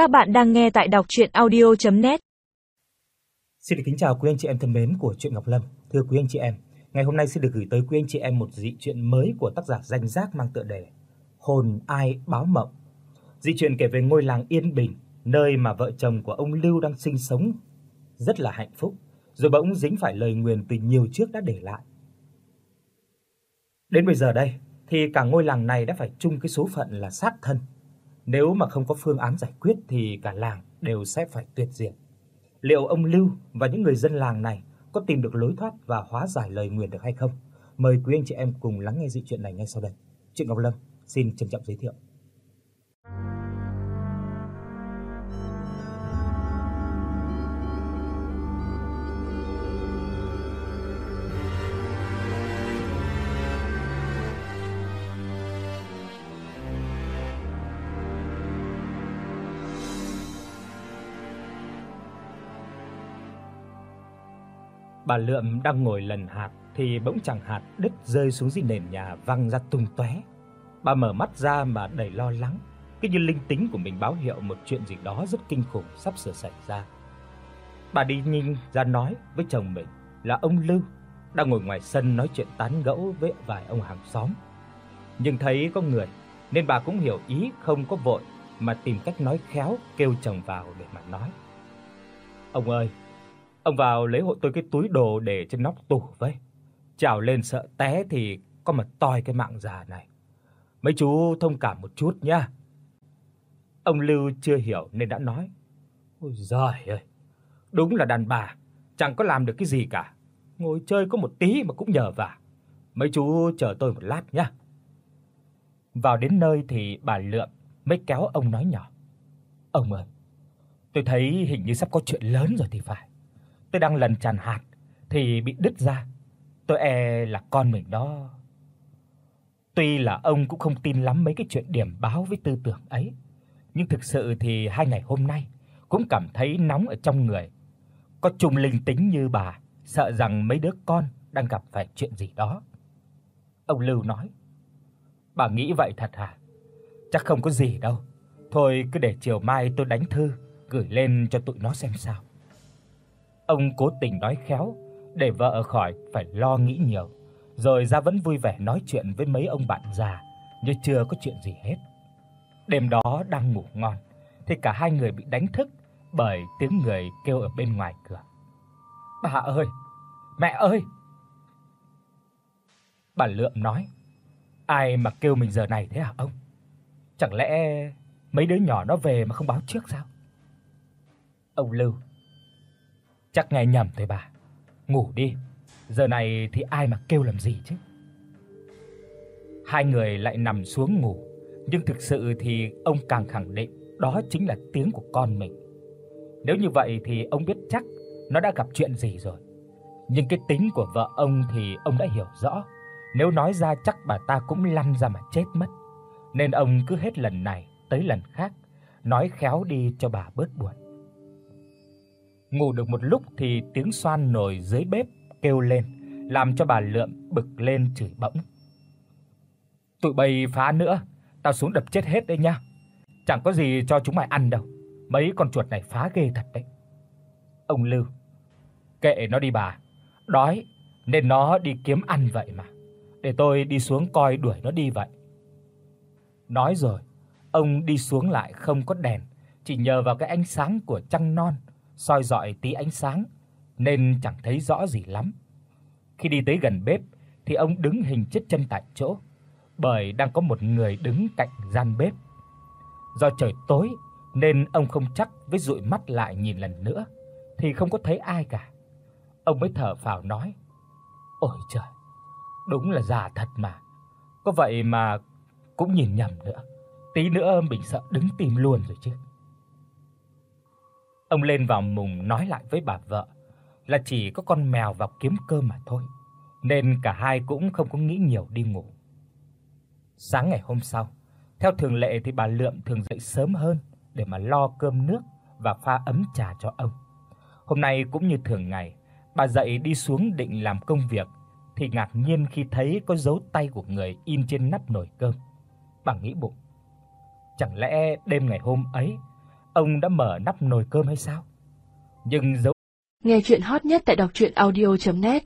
Các bạn đang nghe tại đọc audio net Xin được kính chào quý anh chị em thân mến của truyện Ngọc Lâm. Thưa quý anh chị em, ngày hôm nay xin được gửi tới quý anh chị em một dị truyện mới của tác giả danh giác mang tựa đề Hồn ai báo mộng. Dị truyện kể về ngôi làng yên bình, nơi mà vợ chồng của ông Lưu đang sinh sống rất là hạnh phúc, rồi bỗng dính phải lời nguyền từ nhiều trước đã để lại. Đến bây giờ đây thì cả ngôi làng này đã phải chung cái số phận là sát thân. Nếu mà không có phương án giải quyết thì cả làng đều sẽ phải tuyệt diệt. Liệu ông Lưu và những người dân làng này có tìm được lối thoát và hóa giải lời nguyền được hay không? Mời quý anh chị em cùng lắng nghe dị truyện này ngay sau đây. Truyện Ngọc Lâm xin trân trọng giới thiệu. Bà Lượm đang ngồi lần hạt thì bỗng chẳng hạt đứt rơi xuống dưới nền nhà văng ra tung tóe. Bà mở mắt ra mà đầy lo lắng, cứ như linh tính của mình báo hiệu một chuyện gì đó rất kinh khủng sắp sửa xảy ra. Bà đi nhìn ra nói với chồng mình là ông Lưu đang ngồi ngoài sân nói chuyện tán gẫu với vài ông hàng xóm. Nhưng thấy có người nên bà cũng hiểu ý không có vội mà tìm cách nói khéo kêu chồng vào để mà nói. Ông ơi, Ông vào lấy hộ tôi cái túi đồ để trên nóc tủ với. Trèo lên sợ té thì có mà toi cái mạng già này. Mấy chú thông cảm một chút nhá. Ông Lưu chưa hiểu nên đã nói: "Ôi giời ơi, đúng là đàn bà, chẳng có làm được cái gì cả. Ngồi chơi có một tí mà cũng nhờ vả. Mấy chú chờ tôi một lát nhá." Vào đến nơi thì bà Lượm mới kéo ông nói nhỏ: "Ông ơi, tôi thấy hình như sắp có chuyện lớn rồi thì phải tôi đang lần tràn hạt thì bị đứt ra. Tôi e là con mình đó. Tuy là ông cũng không tin lắm mấy cái chuyện điểm báo với tư tưởng ấy, nhưng thực sự thì hai ngày hôm nay cũng cảm thấy nóng ở trong người. Có trùng linh tính như bà, sợ rằng mấy đứa con đang gặp phải chuyện gì đó. Ông Lưu nói: "Bà nghĩ vậy thật hả? Chắc không có gì đâu. Thôi cứ để chiều mai tôi đánh thư gửi lên cho tụi nó xem sao." Ông cố tình nói khéo để vợ khỏi phải lo nghĩ nhiều, rồi ra vẫn vui vẻ nói chuyện với mấy ông bạn già như chưa có chuyện gì hết. Đêm đó đang ngủ ngon thì cả hai người bị đánh thức bởi tiếng người kêu ở bên ngoài cửa. "Bà ơi, mẹ ơi!" Bà Lượm nói. "Ai mà kêu mình giờ này thế hả ông? Chẳng lẽ mấy đứa nhỏ nó về mà không báo trước sao?" Ông Lưu Chắc nghe nhầm thôi bà. Ngủ đi, giờ này thì ai mà kêu làm gì chứ. Hai người lại nằm xuống ngủ, nhưng thực sự thì ông càng khẳng định đó chính là tiếng của con mình. Nếu như vậy thì ông biết chắc nó đã gặp chuyện gì rồi. Nhưng cái tính của vợ ông thì ông đã hiểu rõ, nếu nói ra chắc bà ta cũng lăn ra mà chết mất. Nên ông cứ hết lần này tới lần khác nói khéo đi cho bà bớt buồn. Ngủ được một lúc thì tiếng xoan nồi dưới bếp kêu lên, làm cho bà Lượm bực lên chửi bỗng. Tụi bay phá nữa, tao xuống đập chết hết đấy nhá. Chẳng có gì cho chúng mày ăn đâu. Mấy con chuột này phá ghê thật đấy. Ông Lưu, kệ nó đi bà, đói nên nó đi kiếm ăn vậy mà. Để tôi đi xuống coi đuổi nó đi vậy. Nói rồi, ông đi xuống lại không có đèn, chỉ nhờ vào cái ánh sáng của trăng non soi rọi tí ánh sáng nên chẳng thấy rõ gì lắm. Khi đi tới gần bếp thì ông đứng hình chết chân tại chỗ, bởi đang có một người đứng cạnh gian bếp. Do trời tối nên ông không chắc với dụi mắt lại nhìn lần nữa thì không có thấy ai cả. Ông mới thở phào nói: "Ôi trời, đúng là già thật mà. Có vậy mà cũng nhìn nhầm nữa. Tí nữa mình sợ đứng tìm luôn rồi chứ." Ông lên vào mùng nói lại với bà vợ là chỉ có con mèo vào kiếm cơm mà thôi, nên cả hai cũng không có nghĩ nhiều đi ngủ. Sáng ngày hôm sau, theo thường lệ thì bà Lượm thường dậy sớm hơn để mà lo cơm nước và pha ấm trà cho ông. Hôm nay cũng như thường ngày, bà dậy đi xuống định làm công việc thì ngạc nhiên khi thấy có dấu tay của người in trên nắp nồi cơm. Bà nghĩ bụng, chẳng lẽ đêm ngày hôm ấy ông đã mở nắp nồi cơm hay sao? Nhưng dấu Nghe truyện hot nhất tại đọc audio net